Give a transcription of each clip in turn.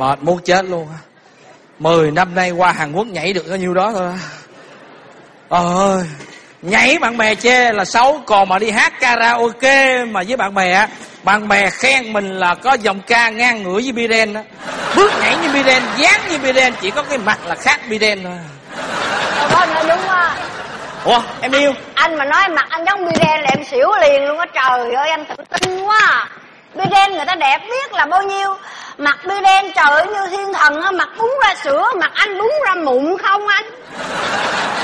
Mệt muốn chết luôn á. Mười năm nay qua Hàn Quốc nhảy được bao nhiêu đó thôi. Ôi, nhảy bạn bè chê là xấu, còn mà đi hát karaoke mà với bạn bè bạn bè khen mình là có dòng ca ngang ngửa với Biren đó. Bước nhảy như Biren, dáng như Biren, chỉ có cái mặt là khác Biren thôi. Có nói đúng á Ủa, em yêu? Anh mà nói mặt anh giống Biren là em xỉu liền luôn á Trời ơi anh tự tin quá Biren người ta đẹp biết là bao nhiêu Mặt Biren trời ơi như thiên thần á Mặt búng ra sữa Mặt anh búng ra mụn không anh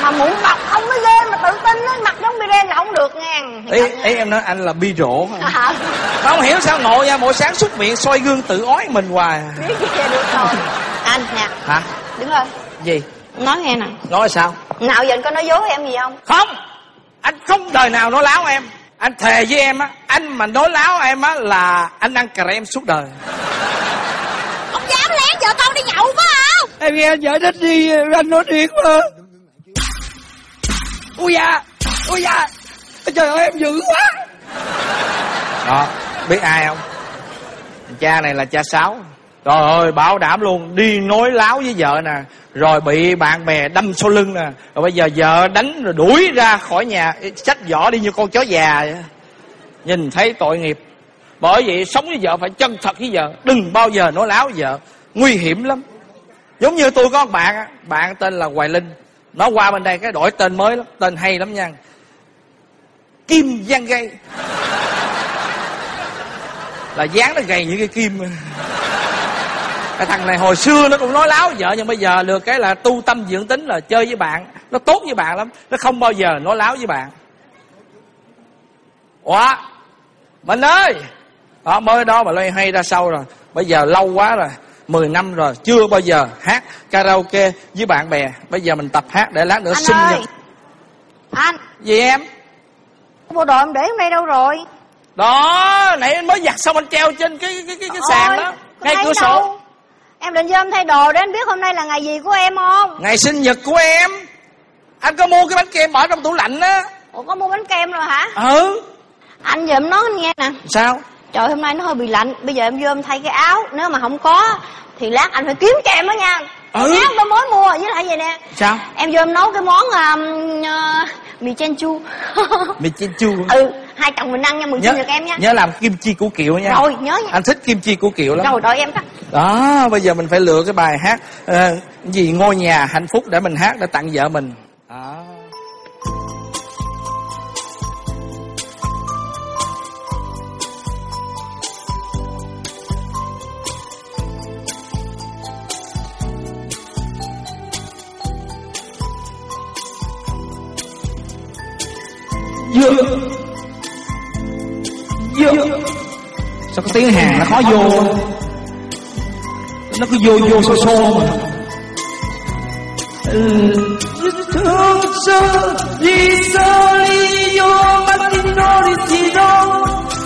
Mà mụn bọc không mới ghê Mà tự tin á Mặt giống Biren là không được nghe Ý, ý em nói anh là bi rỗ hả? Hả? Không hiểu sao ngộ nha, mỗi sáng xuất miệng soi gương tự ói mình hoài. à. Biết gì được rồi Anh nè Hả? Đứng lên Gì? Nói nghe nè Nói sao? Nào giờ anh có nói dối em gì không Không! Anh không đời nào nói láo em. Anh thề với em á, anh mà nói láo em á là anh ăn cà rem suốt đời. Ông dám lén vợ con đi nhậu phải không Em nghe anh giải thích đi, anh nói thiệt mà. Ui da, ui da, trời ơi em dữ quá. Đó, biết ai không? Cha này là cha Sáu. Trời ơi, bảo đảm luôn, đi nói láo với vợ nè, rồi bị bạn bè đâm sau lưng nè, rồi bây giờ vợ đánh rồi đuổi ra khỏi nhà, xách vỏ đi như con chó già vậy. Nhìn thấy tội nghiệp. Bởi vậy sống với vợ phải chân thật với vợ, đừng bao giờ nói láo với vợ, nguy hiểm lắm. Giống như tôi có một bạn, bạn tên là Hoài Linh, nó qua bên đây cái đổi tên mới lắm, tên hay lắm nha. Kim Giang Gây là dáng nó gầy như cái kim cái thằng này hồi xưa nó cũng nói láo vợ nhưng bây giờ được cái là tu tâm dưỡng tính là chơi với bạn. Nó tốt với bạn lắm nó không bao giờ nói láo với bạn. Ủa mình ơi! Đó mới đó mà loay hay ra sau rồi. Bây giờ lâu quá rồi 10 năm rồi chưa bao giờ hát karaoke với bạn bè. Bây giờ mình tập hát để lát nữa Anh sinh ơi! Nhật Anh! Gì em? Bộ đồ em để hôm nay đâu rồi? Đó nãy anh mới giặt xong anh treo trên cái cái cái, cái sàn Ôi, đó có ngay cửa sổ. đâu. Em định cho em thay đồ để anh biết hôm nay là ngày gì của em không? Ngày sinh nhật của em. Anh có mua cái bánh kem bỏ trong tủ lạnh á. Ủa có mua bánh kem rồi hả? Ừ. Anh giờ em nói anh nghe nè. Sao? Trời hôm nay nó hơi bị lạnh. Bây giờ em vô em thay cái áo. Nếu mà không có Thì lát anh phải kiếm cho em đó nha. Ừ. Lát tôi mới mua với lại vậy nè. Sao? Em vô em nấu cái món um, uh, Mì chen chu mì chiên chu Ừ Hai chồng mình ăn nha Mừng sinh nhật em nha. nhớ làm kim chi củ kiệu nha. Rồi nhớ nha. Anh thích kim chi củ kiệu lắm. Rồi đợi em đó đó bây giờ mình phải lựa cái bài hát ờ, gì ngôi nhà hạnh phúc để mình hát để tặng vợ mình. Đó. Dương Dương Sao có tiếng Hàn nó khó vô Nó cứ vô vô xô xô mà. Thương sơ Đi sơ Đi yo Matino Đi si do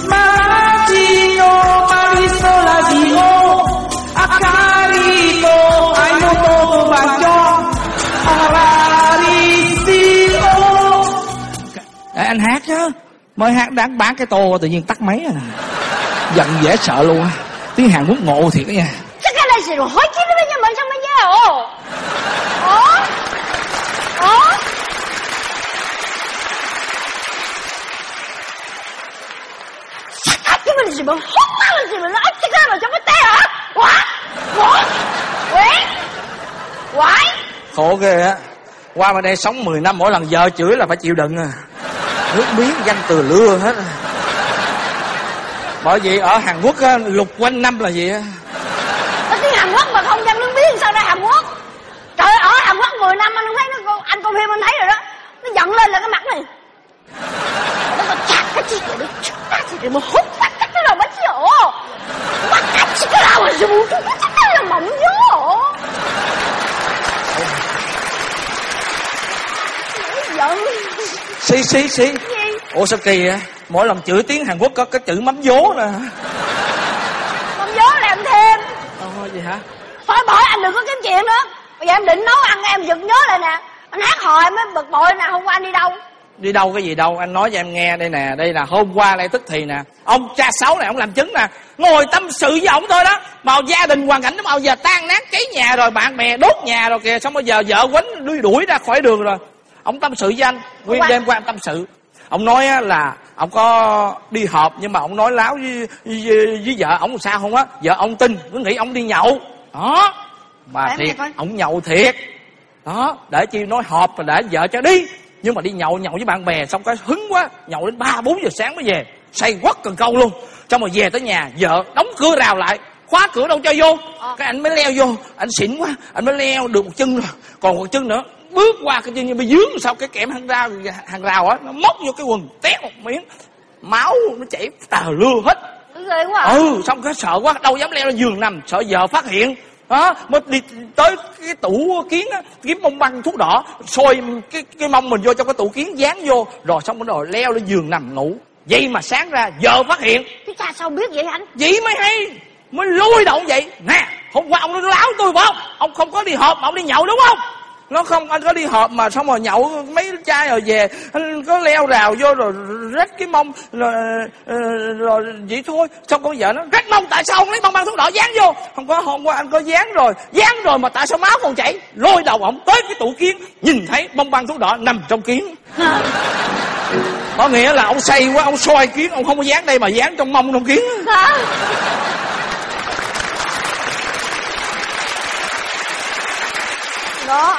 Matino Mariso là gì ô Akarito Ai mô tô bà cho? Ararisio Để anh hát chứ Mới hát đáng bán cái tô tự nhiên tắt máy à. Giận dễ sợ luôn á. Tiếng Hàn Quốc ngộ thiệt đó nha Chắc cái này rồi 어? chứ nó nhà mình sao mới nhớ ồ Ồ Ồ Chắc cái mình gì mà Khổ ghê á. Qua bên đây sống 10 năm mỗi lần vợ chửi là phải chịu đựng à. Nước miếng danh từ lưa hết. À. Bởi vì ở Hàn Quốc á, lục quanh năm là gì á? Hàn Quốc mà không dân nước biết sao ra Hàn Quốc. Trời ở Hàn Quốc 10 năm anh không thấy nó anh coi phim anh thấy rồi đó. Nó giận lên là cái mặt này. Nó có chặt cái gì vậy Chúng ta chỉ để mà hút mắt chắc cái đầu bánh dỗ Mắt cách chỉ cái đầu mà dù Chúng ta chắc là mỏng dỗ Giận Xí xí. Xí Ủa sao kỳ á Mỗi lần chửi tiếng Hàn Quốc có cái chữ mắm vố nè Mỏng dỗ làm Ồ gì hả? Thôi bỏ anh đừng có kiếm chuyện nữa. Bây giờ em định nấu ăn em giật nhớ lại nè. Anh hát hồi mới bực bội nè Hôm qua anh đi đâu? Đi đâu cái gì đâu anh nói cho em nghe đây nè. Đây là hôm qua đây tức thì nè. Ông cha sáu này ông làm chứng nè. Ngồi tâm sự với ông thôi đó. Mà gia đình hoàn cảnh nó bao giờ tan nát cháy nhà rồi bạn bè đốt nhà rồi kìa. Xong bây giờ vợ quýnh đuổi đuổi ra khỏi đường rồi. Ông tâm sự với anh. Nguyên đêm qua anh tâm sự. Ông nói á là ông có đi họp nhưng mà ông nói láo với, với, với vợ ông sao không á? Vợ ông tin cứ nghĩ ông đi nhậu. Đó. Mà Để thiệt coi. ông nhậu thiệt. Đó để chi nói họp và để vợ cho đi. Nhưng mà đi nhậu nhậu với bạn bè xong cái hứng quá nhậu đến ba bốn giờ sáng mới về. Say quất cần câu luôn. Xong rồi về tới nhà vợ đóng cửa rào lại khóa cửa đâu cho vô. Ờ. cái anh mới leo vô anh xỉn quá anh mới leo được một chân rồi. Còn một chân nữa bước qua cái chân như bị dướng sau cái kẽm hàng rào hàng rào á nó móc vô cái quần tét một miếng máu nó chảy tà lưa hết. Ghê quá à. ừ xong cái sợ quá đâu dám leo lên giường nằm sợ vợ phát hiện đó mới đi tới cái tủ kiến á kiếm bông băng thuốc đỏ xôi cái cái mông mình vô trong cái tủ kiến dán vô rồi xong rồi leo lên giường nằm ngủ. Vậy mà sáng ra vợ phát hiện. Cái cha sao biết vậy anh? vậy mới hay mới lôi động vậy. Nè hôm qua ông nó láo tôi phải không? Ông không có đi họp mà ông đi nhậu đúng không nó không anh có đi họp mà xong rồi nhậu mấy chai rồi về anh có leo rào vô rồi rách cái mông rồi, ờ, rồi vậy thôi. Xong con vợ nó rách mông tại sao không lấy bông băng thuốc đỏ dán vô? Không có hôm qua anh có dán rồi dán rồi mà tại sao máu còn chảy? Lôi đầu ổng tới cái tủ kiến nhìn thấy bông băng thuốc đỏ nằm trong kiến. Có nghĩa là ông say quá ông soi kiến ông không có dán đây mà dán trong mông trong kiến? Đó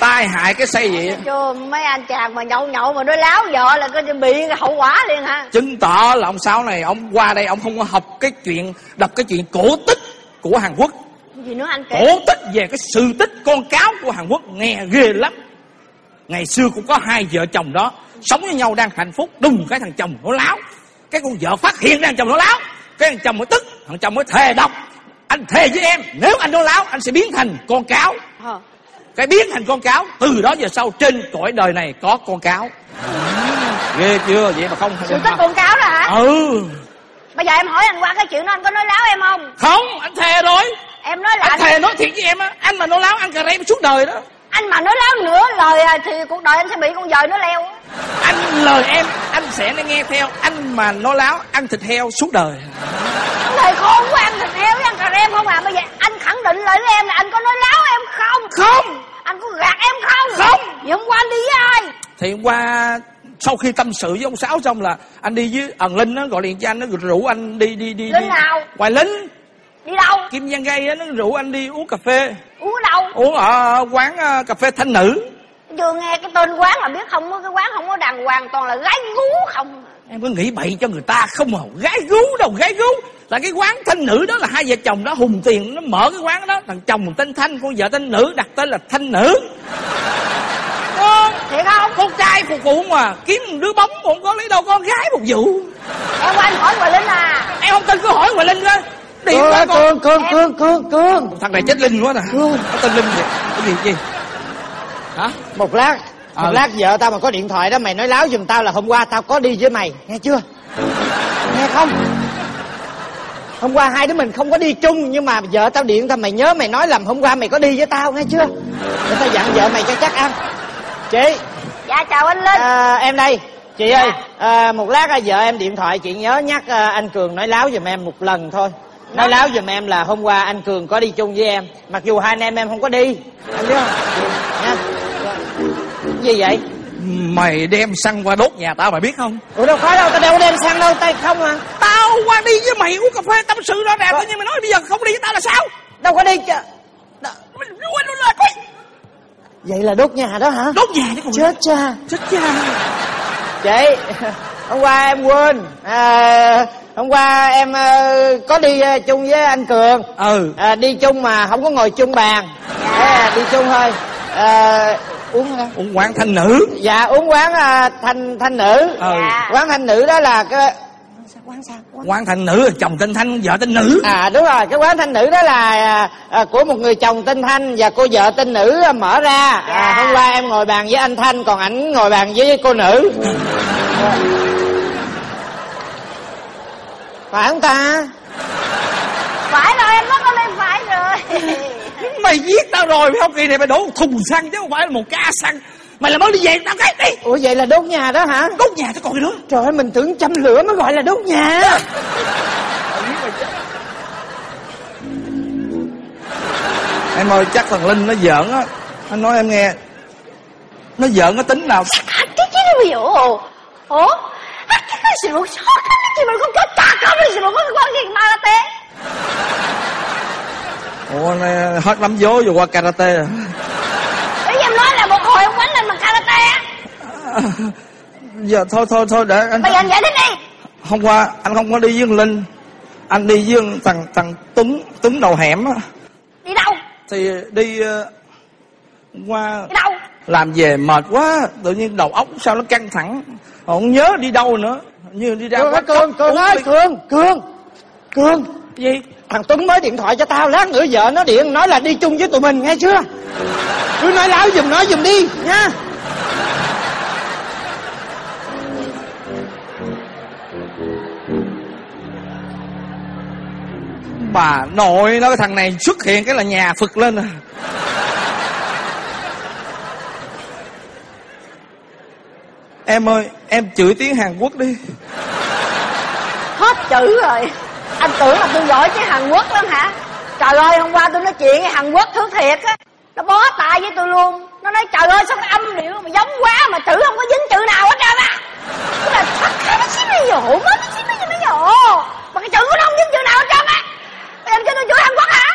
tai hại cái say vậy Chưa mấy anh chàng mà nhậu nhậu mà nói láo vợ là có bị hậu quả liền hả? chứng tỏ là ông sáu này ông qua đây ông không có học cái chuyện đọc cái chuyện cổ tích của Hàn Quốc Gì nữa anh kể? cổ tích về cái sự tích con cáo của Hàn Quốc nghe ghê lắm ngày xưa cũng có hai vợ chồng đó sống với nhau đang hạnh phúc đùng cái thằng chồng nó láo cái con vợ phát hiện ra thằng chồng nó láo cái thằng chồng mới tức thằng chồng mới thề độc anh thề với em nếu anh nó láo anh sẽ biến thành con cáo Ờ. cái biến thành con cáo. Từ đó về sau trên cõi đời này có con cáo. Ghê chưa? Vậy mà không Sự tích con cáo đó hả? ừ. Bây giờ em hỏi anh qua cái chuyện đó anh có nói láo em không? không anh thề rồi. Em nói là anh anh, thề nói thiệt với em á. Anh mà nói láo anh cà rem suốt đời đó. Anh mà nói láo nữa lời à, thì cuộc đời anh sẽ bị con dời nó leo. anh lời em anh sẽ nghe theo. Anh mà nói láo ăn thịt heo suốt đời. Thầy khôn quá ăn thịt heo với ăn cà rem không à. Bây giờ anh khẳng định lại với em là anh có nói láo em không? không Anh có gạt em không? Không. Vậy hôm qua anh đi với ai? thì hôm qua sau khi tâm sự với ông sáu xong là anh đi với ẩn linh nó gọi điện cho anh nó rủ anh đi đi đi Linh đi nào? ngoài lính Đi đâu? kim giang gây á nó rủ anh đi uống cà phê Uống ở đâu? uống ở quán ờ, cà phê thanh nữ Chưa nghe cái tên quán là biết không Cái quán không có đàng hoàng toàn là gái gú không em cứ nghĩ bậy cho người ta không mà gái gú đâu gái gú là cái quán thanh nữ đó là hai vợ chồng đó hùng tiền nó mở cái quán đó thằng chồng tên thanh con vợ tên nữ đặt tên là thanh nữ. Ờ, Thiệt không? con trai phục vụ mà kiếm một đứa bóng cũng có lấy đâu con gái phục vụ. Em qua anh hỏi Hoài Linh à. Em không tin cứ hỏi Hoài Linh coi điện con Cương, Cương, Em- Cương, Cương, Cương. Thằng này chết linh quá nè. Cương. Có tên linh gì cái gì gì? Hả? Một lát. Một Ờ. lát vợ tao mà có điện thoại đó Mày nói láo giùm tao là hôm qua tao có đi với mày. Nghe chưa? Nghe không Hôm qua hai đứa mình không có đi chung Nhưng mà vợ tao điện tao mày nhớ mày nói làm hôm qua mày có đi với tao nghe chưa? Để tao dặn vợ mày cho chắc ăn. Chị? Dạ chào anh Linh. À, Em đây. Chị ơi à, Một lát à, vợ em điện thoại chị nhớ nhắc à, anh Cường nói láo giùm em một lần thôi. Nói láo giùm em là hôm qua anh Cường có đi chung với em. Mặc dù hai anh em em không có đi. Anh biết không? Nha Gì vậy mày đem xăng qua đốt nhà tao mày biết không? Ủa đâu có đâu Tao đâu có đem xăng đâu Tay không à. Tao qua đi với mày uống cà phê tâm sự rõ ràng tự nhiên mày nói bây giờ không đi với tao là sao? Đâu có đi ch- mày quên luôn là coi Vậy là đốt nhà đó hả? Đốt nhà đấy còn Chết cha. Chết cha. Chị Hôm qua em quên. À, Hôm qua em ờ, có đi ờ, chung với anh Cường. Ừ. À, đi chung mà không có ngồi chung bàn. À, đi chung thôi. À, uống hả? uống quán thanh nữ. Dạ uống quán à, thanh thanh nữ. Ừ. Dạ. quán thanh nữ đó là cái quán sao quán quán thanh nữ chồng tên thanh vợ tên nữ. À đúng rồi. Cái quán thanh nữ đó là à, à, của một người chồng tên thanh và cô vợ tên nữ à, mở ra. À, Dạ. hôm qua em ngồi bàn với anh thanh còn ảnh ngồi bàn với cô nữ. Phải không ta? Phải rồi em mất lên phải rồi mày giết tao rồi phải không kỳ này mày đổ một thùng xăng chứ không phải là một ca xăng mày làm ơn đi về tao cái đi ủa vậy là đốt nhà đó hả đốt nhà cho còn gì nữa trời ơi mình tưởng châm lửa mới gọi là đốt nhà em ơi chắc thằng linh nó giỡn á anh nói em nghe nó giỡn nó tính nào 학기기름이요. 어? 학기가 싫어. 학기가 싫어. 그거 다 싫어. 그거 관계 말았대. ủa này hết lắm vố vừa qua karate à Ý em nói là một hồi ông quánh lên bằng karate á. giờ thôi thôi thôi để anh Bây giờ anh giải thích đi. hôm qua anh không có đi với thằng linh anh đi với thằng thằng tuấn tuấn đầu hẻm á Đi đâu? thì đi hôm qua Đi đâu? làm về mệt quá tự nhiên đầu óc sao nó căng thẳng không nhớ đi đâu nữa như đi ra uống ơi ly- cương cương cương gì thằng tuấn mới điện thoại cho tao lát nữa vợ nó điện nói là đi chung với tụi mình nghe chưa? Cứ nói láo giùm nó giùm đi nha. Bà nội nó cái thằng này xuất hiện cái là nhà phật lên à. Em ơi em chửi tiếng hàn quốc đi. Hết chữ rồi. Anh tưởng là tôi giỏi chứ Hàn Quốc lắm hả? Trời ơi, hôm qua tôi nói chuyện với Hàn Quốc thứ thiệt á. Nó bó tay với tôi luôn. Nó nói trời ơi sao cái âm điệu mà giống quá mà chữ không có dính chữ nào hết trơn á. Tôi là thật cái nó xí dỗ, mới nó xí mày mày dỗ. Mà cái chữ của nó không dính chữ nào hết trơn á. Bây em kêu tôi chửi Hàn Quốc hả?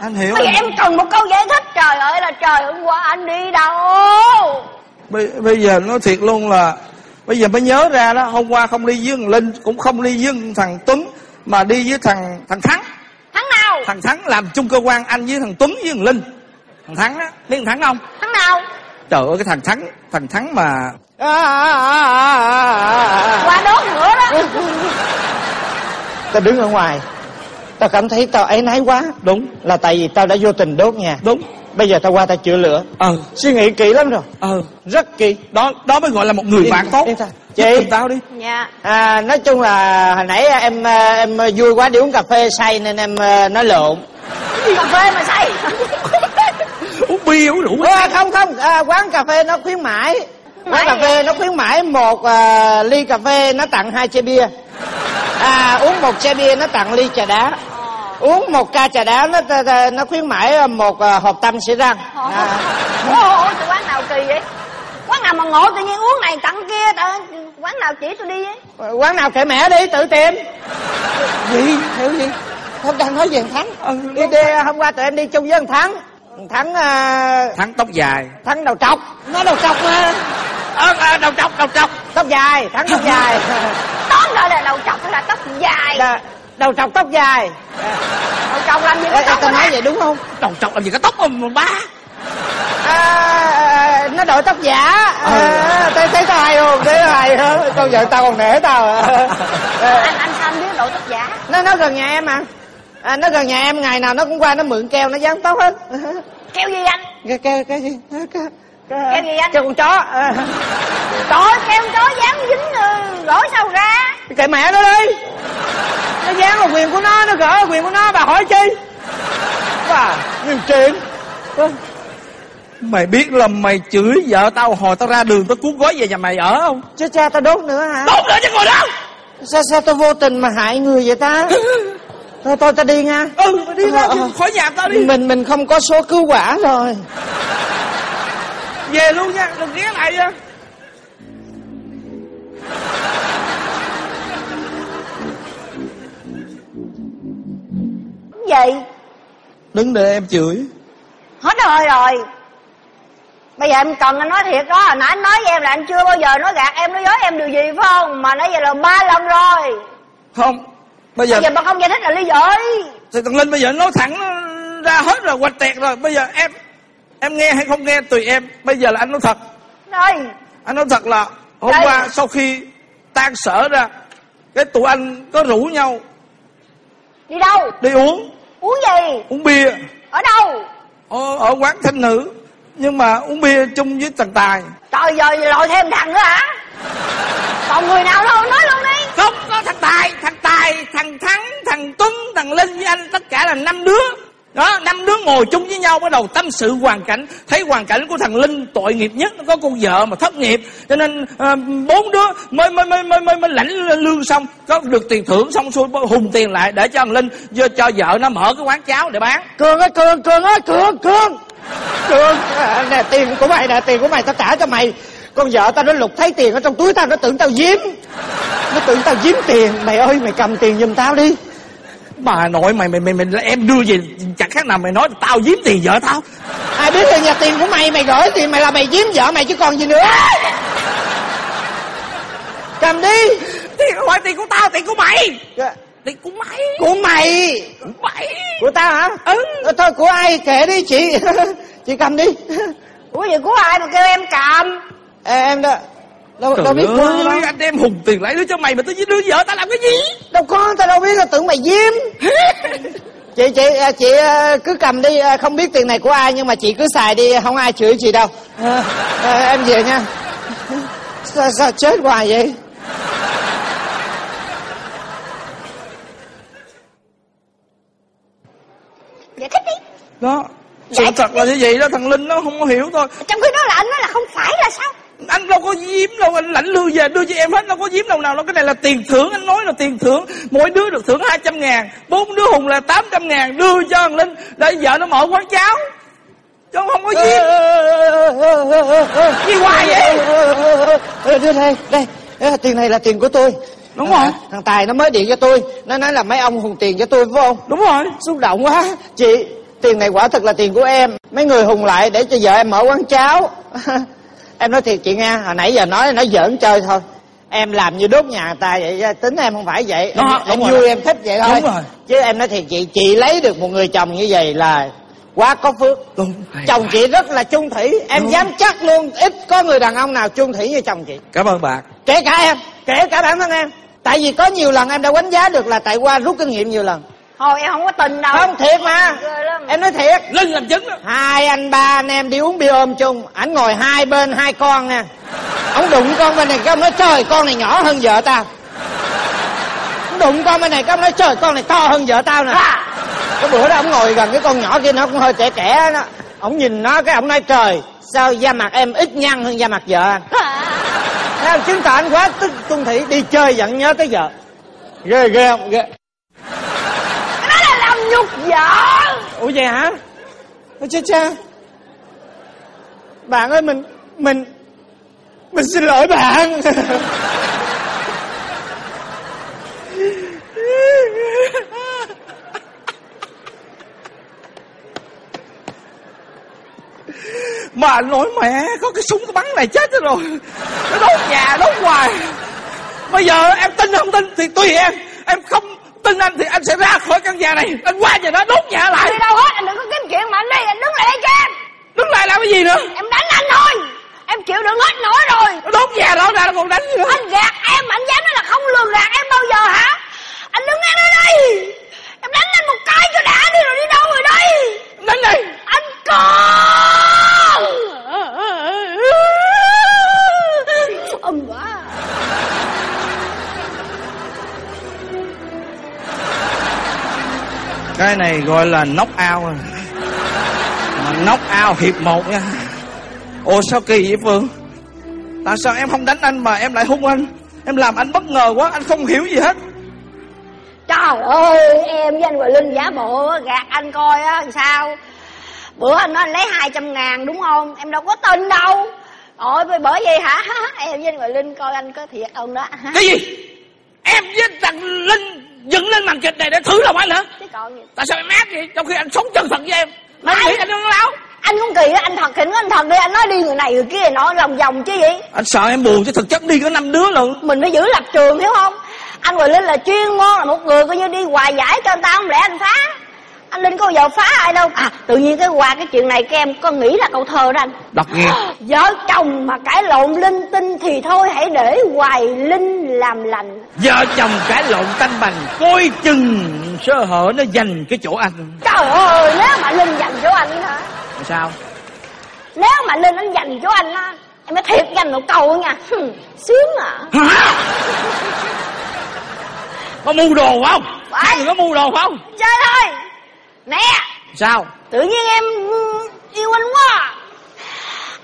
anh hiểu Bây giờ anh. em cần một câu giải thích. Trời ơi là trời hôm qua anh đi đâu? bây, bây giờ nói thiệt luôn là bây giờ mới nhớ ra đó hôm qua không đi với thằng linh cũng không đi với thằng tuấn mà đi với thằng thằng thắng Thắng nào? thằng thắng làm chung cơ quan anh với thằng tuấn với thằng linh thằng thắng á biết thằng thắng không Thắng nào? trời ơi cái thằng thắng thằng thắng mà à, à, à, à, à, à. Qua đốt nữa đó. tao đứng ở ngoài tao cảm thấy tao ấy náy quá đúng là tại vì tao đã vô tình đốt nhà đúng bây giờ tao qua tao chữa lửa. Ờ suy nghĩ kỹ lắm rồi. Ờ rất kỹ. Đó đó mới gọi là một người Yên- bạn tốt. yên Chị. giùm tao đi. Dạ. à, nói chung là hồi nãy em em vui quá đi uống cà phê say nên em nói lộn. Đi cà phê mà say. uống bia uống rượu à, không không. À, quán cà phê nó khuyến mãi. Quán cà phê nó khuyến mãi một à, ly cà phê nó tặng hai chai bia. À uống một chai bia nó tặng ly trà đá uống một ca trà đá nó nó khuyến mãi một à, hộp tâm sữa răng à, Ủa, ủa, ủa, quán nào kỳ vậy? Quán nào mà ngộ tự nhiên uống này tặng kia, tự, quán nào chỉ tôi đi ấy? quán nào kệ mẹ đi tự tìm. Gì? Hiểu gì? Không đang nói về thắng. Đi, đi hôm qua tụi em đi chung với thằng thắng. Thắng à, thắng tóc dài. Thắng đầu trọc. Nó đầu trọc mà. Ờ à, đầu trọc đầu trọc. Tóc dài thắng tóc dài. Đó gọi là đầu trọc hay là tóc dài? Đà- đầu trọc tóc dài. Đầu trọc làm gì có tóc tao nói vậy đúng không? Đầu trọc làm gì có tóc mà ba? À, à, nó đội tóc giả. À, thấy thấy tao hay không? Thấy tao hay không? Con vợ tao còn nể tao à. À, Anh, anh sao anh biết độ tóc giả? nó nó gần nhà em mà. À, nó gần nhà em ngày nào nó cũng qua nó mượn keo nó dán tóc hết. Keo gì anh? cái cái cái gì cái, gì anh? keo con chó. À, Trời ơi, keo chó dán dính ừ, gỡ sao ra? kệ mẹ nó đi. Nó dán là quyền của nó nó gỡ là quyền của nó bà hỏi chi? Bà nhiều chuyện mày biết là mày chửi vợ tao hồi tao ra đường tao cuốn gói về nhà mày ở không? Chứ cha tao đốt nữa hả? Đốt nữa chứ ngồi đó. Sao sao tao vô tình mà hại người vậy ta? Thôi thôi tao đi nha. Ừ đi ra Ờ, ờ. khỏi nhà tao đi. Mình mình không có số cứu quả rồi về luôn nha đừng ghé lại nha Gì? đứng để em chửi Hết hơi rồi. Bây giờ em cần anh nói thiệt đó, hồi nãy anh nói với em là anh chưa bao giờ nói gạt em nói dối em điều gì phải không? Mà nãy giờ là ba lần rồi. không bây giờ Bây giờ mà không giải thích là ly dị. thì thằng linh bây giờ nói thẳng ra hết rồi quạch tẹt rồi bây giờ em em nghe hay không nghe tùy em bây giờ là anh nói thật Rồi, anh nói thật là hôm Đây. qua sau khi tan sở ra cái tụi anh có rủ nhau đi đâu? đi uống Uống gì? uống bia Ở đâu? ở, ở quán thanh nữ nhưng mà uống bia chung với thằng tài Trời giờ lội thêm thằng nữa hả? Còn người nào đâu nói luôn đi. không có thằng tài thằng tài thằng thắng thằng tuấn thằng linh với anh tất cả là năm đứa đó năm đứa ngồi chung với nhau bắt đầu tâm sự hoàn cảnh thấy hoàn cảnh của thằng linh tội nghiệp nhất nó có con vợ mà thất nghiệp. Cho nên à, bốn đứa mới mới mới mới mới, mới lãnh lương xong có được tiền thưởng xong xuôi hùng tiền lại để cho thằng linh cho, cho vợ nó mở cái quán cháo để bán. Cường ơi cường cường ơi cường cường. Cường à, nè tiền của mày nè tiền của mày tao trả cho mày. Con vợ tao nó lục thấy tiền ở trong túi tao nó tưởng tao giếm. Nó tưởng tao giếm tiền. Mày ơi mày cầm tiền giùm tao đi. Bà nội mày mày mày, mày em đưa về khác nào mày nói tao giếm tiền vợ tao. Ai biết là nhà tiền của mày mày gửi tiền mày là mày giếm vợ mày chứ còn gì nữa. Cầm đi. Tiền không phải tiền của tao tiền của mày. Dạ. tiền của mày. Của mày. Của mày. Của tao hả? Ừ. Ờ, thôi của ai kệ đi chị. Chị cầm đi. Ủa vậy của ai mà kêu em cầm? Ê, em đó. Đâu, Trời đâu biết ơi, đâu. anh đem hùng tiền lấy đứa cho mày mà tôi đưa vợ tao làm cái gì? Đâu có tao đâu biết là tưởng mày giếm chị chị à, chị à, cứ cầm đi à, không biết tiền này của ai nhưng mà chị cứ xài đi không ai chửi chị đâu. À, à, em về nha. Sao, sao chết hoài vậy? Giải thích đi. Đó sự Dạ. thật là như vậy đó thằng linh nó không có hiểu thôi. Trong khi đó là anh nói là không phải là sao anh đâu có giếm đâu anh lãnh lương về đưa cho em hết đâu có giếm đâu nào đâu. Cái này là tiền thưởng anh nói là tiền thưởng. Mỗi đứa được thưởng 200 ngàn. Bốn đứa hùng là 800 ngàn. Đưa cho thằng linh để vợ nó mở quán cháo. Chứ không có giếm. Gì hoài vậy? Đưa đây. Đây tiền này là tiền của tôi. Đúng À, rồi. thằng tài nó mới điện cho tôi. Nó nói là mấy ông hùng tiền cho tôi phải không? Đúng rồi. Xúc động quá. Chị tiền này quả thật là tiền của em. Mấy người hùng lại để cho vợ em mở quán cháo em nói thiệt chị nghe hồi nãy giờ nói nói giỡn chơi thôi. Em làm như đốt nhà người ta vậy tính em không phải vậy. Em, Đó, em đúng vui rồi. em thích vậy thôi. Đúng rồi. chứ em nói thiệt chị chị lấy được một người chồng như vậy là quá có phước. Đúng chồng chị rất là chung thủy. Em Đúng. dám chắc luôn ít có người đàn ông nào chung thủy như chồng chị. Cảm ơn bạn. Kể cả em kể cả bản thân em. Tại vì có nhiều lần em đã đánh giá được là tại qua rút kinh nghiệm nhiều lần thôi em không có tin đâu. Không thiệt mà. Em nói thiệt. Linh làm chứng đó. Hai anh ba anh em đi uống bia ôm chung. Ảnh ngồi hai bên hai con nha ông đụng con bên này cái ông nói trời con này nhỏ hơn vợ tao. Ông đụng con bên này cái ông nói trời con này to hơn vợ tao nè. À, cái bữa đó ông ngồi gần cái con nhỏ kia nó cũng hơi trẻ trẻ đó. Ông nhìn nó cái ông nói trời sao da mặt em ít nhăn hơn da mặt vợ anh? À. Thấy không? chứng tỏ anh quá tức tuân thị đi chơi vẫn nhớ tới vợ. Ghê ghê không? Ghê cái đó nhục vợ ủa vậy hả? Ôi cha cha. Bạn ơi, mình mình mình xin lỗi bạn. Mà nói mẹ, có cái súng bắn này chết rồi. Nó đốt nhà, đốt hoài. Bây giờ em tin không tin thì tùy em. Em không tin anh thì anh sẽ ra khỏi căn nhà này. Anh qua nhà nó đốt nhà lại. Đi đâu hết? Anh đừng có kiếm chuyện mà anh đi. Anh đứng lại đây cho em. Đứng lại làm cái gì nữa? Em đánh anh thôi. Em chịu đựng hết nổi rồi. Nó đốt nhà đó ra còn đánh nữa. Anh gạt em anh dám nói là không lường gạt em bao giờ hả? Anh đứng ngay ở đây em đánh anh một cái cho đã đi rồi đi đâu rồi đây? Đánh đây anh con cái này gọi là knock out à. mà knock out hiệp một nha. Ồ sao kỳ vậy phương? Tại sao em không đánh anh mà em lại hung anh? Em làm anh bất ngờ quá anh không hiểu gì hết. Trời ơi em với anh Hoài Linh giả bộ á, gạt anh coi á làm sao? Bữa anh nói anh lấy 200 ngàn đúng không? Em đâu có tin đâu. Ôi bởi- vậy hả? Em với anh Hoài Linh coi anh có thiệt không đó? Cái gì? Em với thằng linh dựng lên màn kịch này để thử lòng anh hả tại sao em ác vậy? Trong khi anh sống chân thật với em Mà anh anh- nghĩ anh đang láo anh cũng kỳ anh thật thì anh thật đi anh nói đi người này người kia nói lòng vòng chứ gì? Anh sợ em buồn chứ thực chất đi có năm đứa lận mình phải giữ lập trường hiểu không? Anh Hoài Linh là chuyên môn là một người coi như đi hòa giải cho người ta không lẽ anh phá anh Linh có giờ phá ai đâu? À tự nhiên cái qua cái chuyện này các em có nghĩ là câu thơ đó anh. Đọc nghe. Vợ chồng mà cãi lộn linh tinh thì thôi hãy để hoài linh làm lành. Vợ chồng cãi lộn tanh bành coi chừng sơ hở nó giành cái chỗ anh. Trời ơi nếu mà linh dành chỗ anh hả? Sao? Nếu mà linh anh dành chỗ anh á em nói thiệt dành một câu nha. Sướng à. Hả? Có mưu đồ không? Phải. có mưu đồ không? Chơi thôi nè! Sao? Tự nhiên em yêu anh quá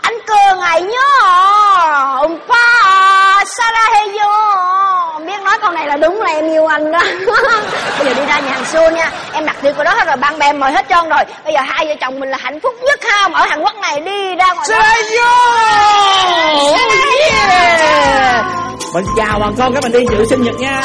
anh cơ ngày nhớ ông pa Sarajevo biết nói câu này là đúng là em yêu anh đó. Bây giờ đi ra nhà hàng Seoul nha. Em đặt tiệc vào đó hết rồi bạn bè mời hết trơn rồi. Bây giờ hai vợ chồng mình là hạnh phúc nhất ha. Ở Hàn Quốc này đi ra ngoài. Sarajevo yeah. mình chào bà con các bạn đi dự sinh nhật nha